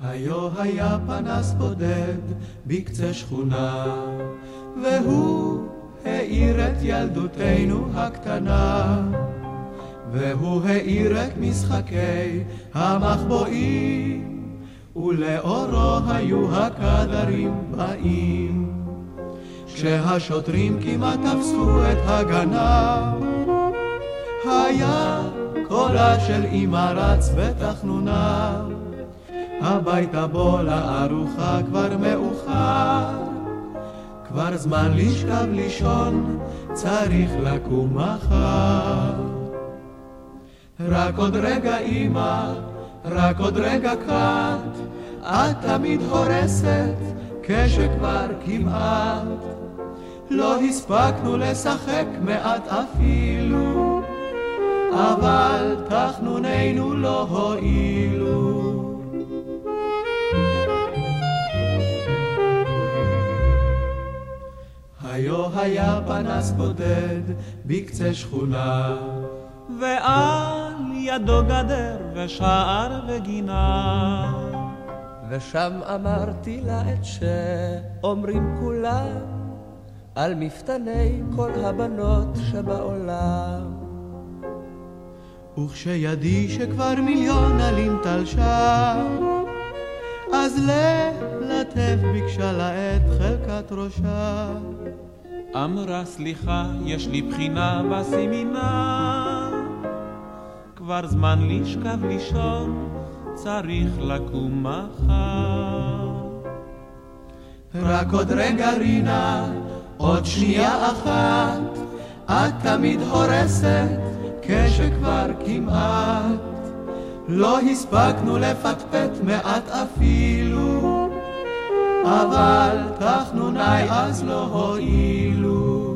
היו היה פנס בודד בקצה שכונה, והוא האיר את ילדותנו הקטנה. והוא האיר את משחקי המחבואים, ולאורו היו הקדרים באים. כשהשוטרים כמעט תפסו את הגנב, היה קולה של אמא רץ בתחנונה. הביתה בוא לארוחה כבר מאוחר, כבר זמן לשכב לישון, צריך לקום מחר. רק עוד רגע אמא, רק עוד רגע קט, את תמיד הורסת, כשכבר כמעט. לא הספקנו לשחק מעט אפילו, אבל תחנונינו לא הועילו. היו היה פנס בודד בקצה שכונה, ועל ידו גדר ושער וגינה. ושם אמרתי לה את שאומרים כולם על מפתני כל הבנות שבעולם. וכשידי שכבר מיליון עלים תלשה, אז ללטף ביקשה לה את חלקת ראשה. אמרה סליחה, יש לי בחינה בסמינר, כבר זמן לשכב לישון, צריך לקום מחר. רק עוד רגע רינה, עוד שנייה אחת, את תמיד הורסת, כשכבר כמעט. לא הספקנו לפטפט מעט אפילו, אבל תחנוני אז לא הועילו.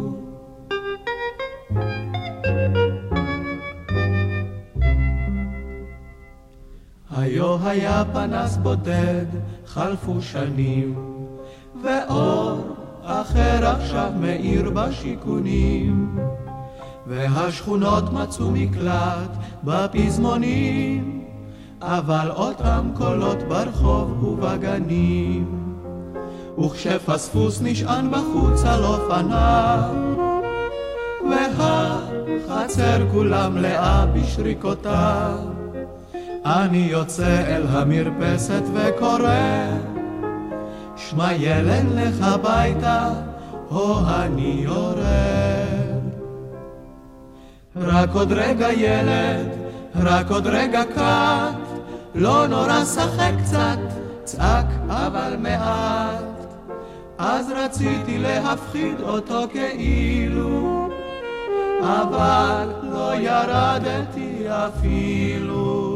היו היה פנס בודד, חלפו שנים, ואור אחר עכשיו מאיר בשיכונים, והשכונות מצאו מקלט בפזמונים, אבל אותם קולות ברחוב ובגנים. וכשפספוס נשען בחוץ על אופניו, והחצר כולה מלאה בשריקותיו. אני יוצא אל המרפסת וקורא, שמע ילד לך הביתה, או אני יורד. רק עוד רגע ילד, רק עוד רגע קט, לא נורא שחק קצת, צעק אבל מעט. אז רציתי להפחיד אותו כאילו, אבל לא ירדתי אפילו.